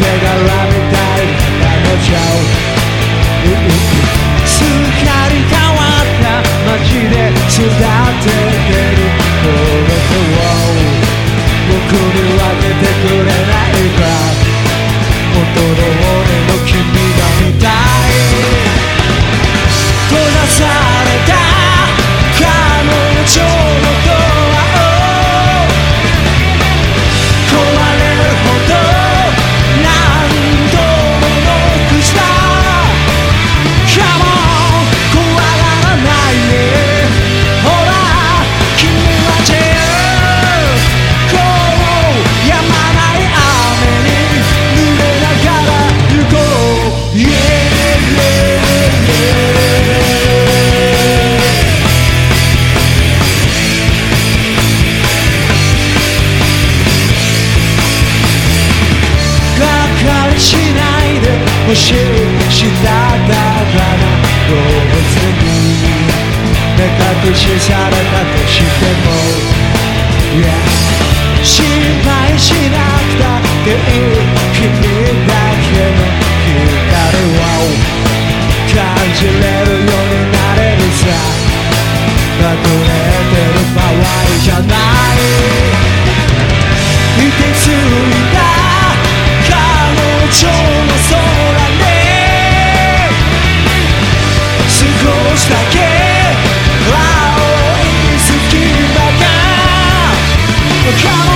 Okay. もししたただの動物に目隠しされたとしても、yeah、心配しなくたっていい。君だけの光を感じる become